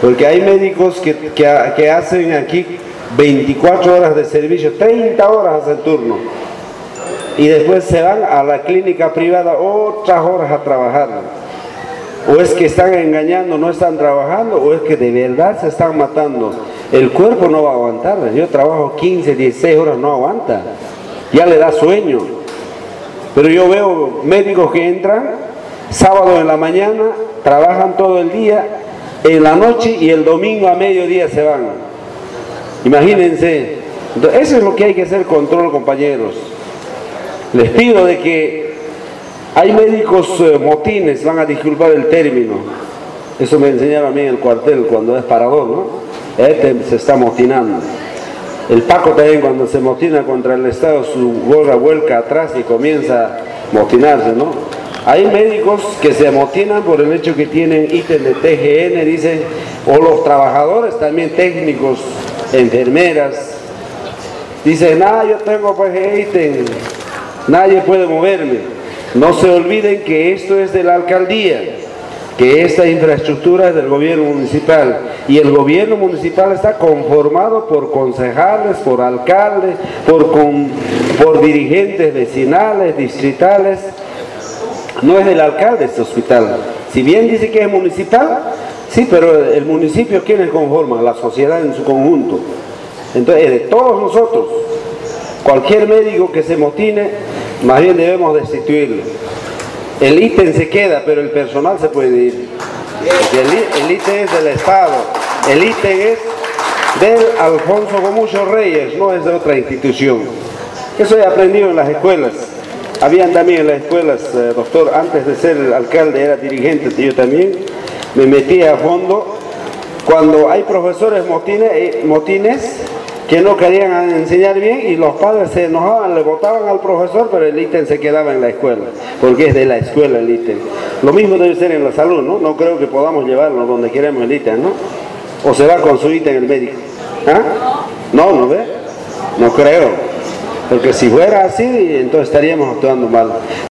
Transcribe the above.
Porque hay médicos que, que, hacen aquí 24 horas de servicio, 30 horas hacen turno. Y después se van a la clínica privada otras horas a trabajar. O es que están engañando, no están trabajando, o es que de verdad se están matando. El cuerpo no va a aguantar. Yo trabajo 15, 16 horas, no aguanta. Ya le da sueño. Pero yo veo médicos que entran sábado en la mañana, trabajan todo el día, en la noche y el domingo a mediodía se van. Imagínense. eso es lo que hay que hacer control, compañeros. Les pido de que hay médicos eh, motines, van a disculpar el término. Eso me enseñaron a mí en el cuartel cuando es parador, ¿no? Este se está motinando. El Paco también cuando se motina contra el Estado, su gorra vuelca atrás y comienza a motinarse, ¿no? Hay médicos que se amotinan por el hecho que tienen ítem de TGN, dicen, o los trabajadores también técnicos, enfermeras, dicen, nada, yo tengo pues ítem, nadie puede moverme. No se olviden que esto es de la alcaldía, que esta infraestructura es del gobierno municipal y el gobierno municipal está conformado por concejales, por alcaldes, por, por dirigentes vecinales, distritales, no es del alcalde este hospital. Si bien dice que es municipal, sí, pero el municipio, ¿quiénes conforman? La sociedad en su conjunto. Entonces, de todos nosotros, cualquier médico que se motine, más bien debemos destituirlo. El ítem se queda, pero el personal se puede ir. el, ítem es del Estado, el ítem es del Alfonso Gomucho Reyes, no es de otra institución. Eso he aprendido en las escuelas. Habían también en las escuelas, eh, doctor, antes de ser alcalde era dirigente, yo también me metí a fondo. Cuando hay profesores motines, eh, motines que no querían enseñar bien y los padres se enojaban, le votaban al profesor, pero el ítem se quedaba en la escuela, porque es de la escuela el ítem. Lo mismo debe ser en la salud, ¿no? No creo que podamos llevarlo donde queremos el ítem, ¿no? O se va con su ítem el médico. ¿Ah? No, ¿no ve? No creo. Porque si fuera así, entonces estaríamos actuando mal.